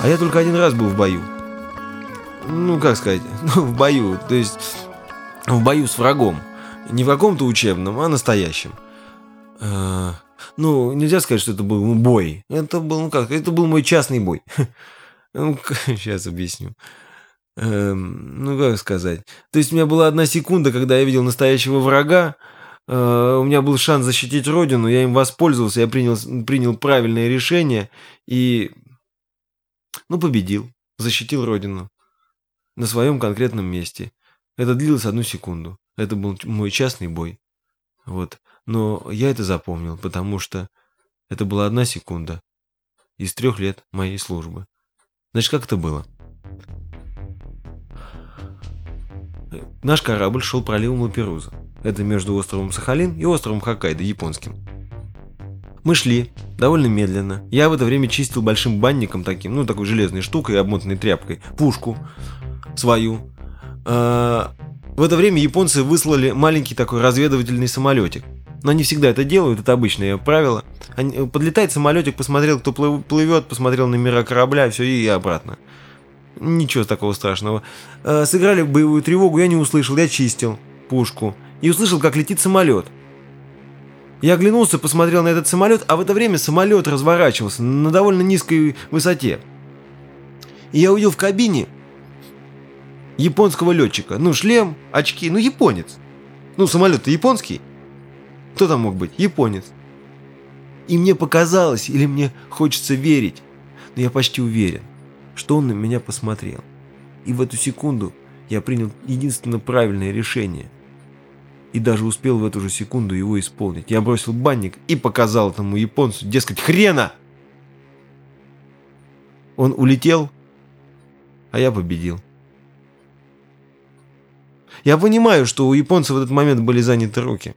А я только один раз был в бою. Ну, как сказать, ну, в бою, то есть в бою с врагом. Не в каком-то учебном, а настоящем. Э, ну, нельзя сказать, что это был бой. Это был, ну как, это был мой частный бой. Ну, сейчас объясню. Эм, ну, как сказать. То есть у меня была одна секунда, когда я видел настоящего врага, э, у меня был шанс защитить родину, я им воспользовался, я принял, принял правильное решение и, ну, победил, защитил родину на своем конкретном месте. Это длилось одну секунду. Это был мой частный бой. Вот. Но я это запомнил, потому что это была одна секунда из трех лет моей службы. Значит, как это было? Наш корабль шел проливом Лаперуза. Это между островом Сахалин и островом Хоккайдо, японским. Мы шли, довольно медленно. Я в это время чистил большим банником таким, ну, такой железной штукой, обмотанной тряпкой, пушку свою. А, в это время японцы выслали маленький такой разведывательный самолетик. Но они всегда это делают, это обычное правило. Они, э, подлетает самолетик, посмотрел, кто плывет, посмотрел номера корабля, все, и обратно. Ничего такого страшного. А, сыграли боевую тревогу, я не услышал, я чистил пушку. И услышал, как летит самолет. Я оглянулся, посмотрел на этот самолет, а в это время самолет разворачивался на довольно низкой высоте. И я увидел в кабине японского летчика. Ну, шлем, очки, ну, японец. Ну, самолет-то японский. Кто там мог быть? Японец. И мне показалось, или мне хочется верить, но я почти уверен, что он на меня посмотрел. И в эту секунду я принял единственно правильное решение. И даже успел в эту же секунду его исполнить. Я бросил банник и показал этому японцу, дескать, хрена! Он улетел, а я победил. Я понимаю, что у японцев в этот момент были заняты руки.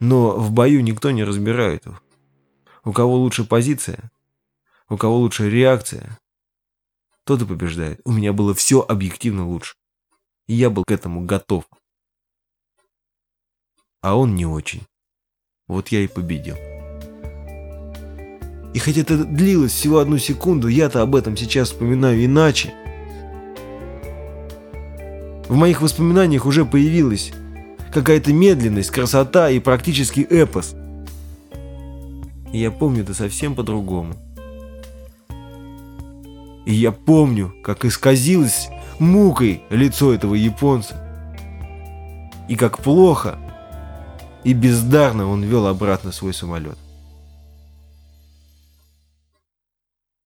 Но в бою никто не разбирает. У кого лучше позиция, у кого лучше реакция, тот и побеждает. У меня было все объективно лучше. И я был к этому готов. А он не очень. Вот я и победил. И хотя это длилось всего одну секунду, я-то об этом сейчас вспоминаю иначе. В моих воспоминаниях уже появилась какая-то медленность, красота и практически эпос. И я помню это совсем по-другому. И я помню, как исказилось мукой лицо этого японца. И как плохо и бездарно он вел обратно свой самолет.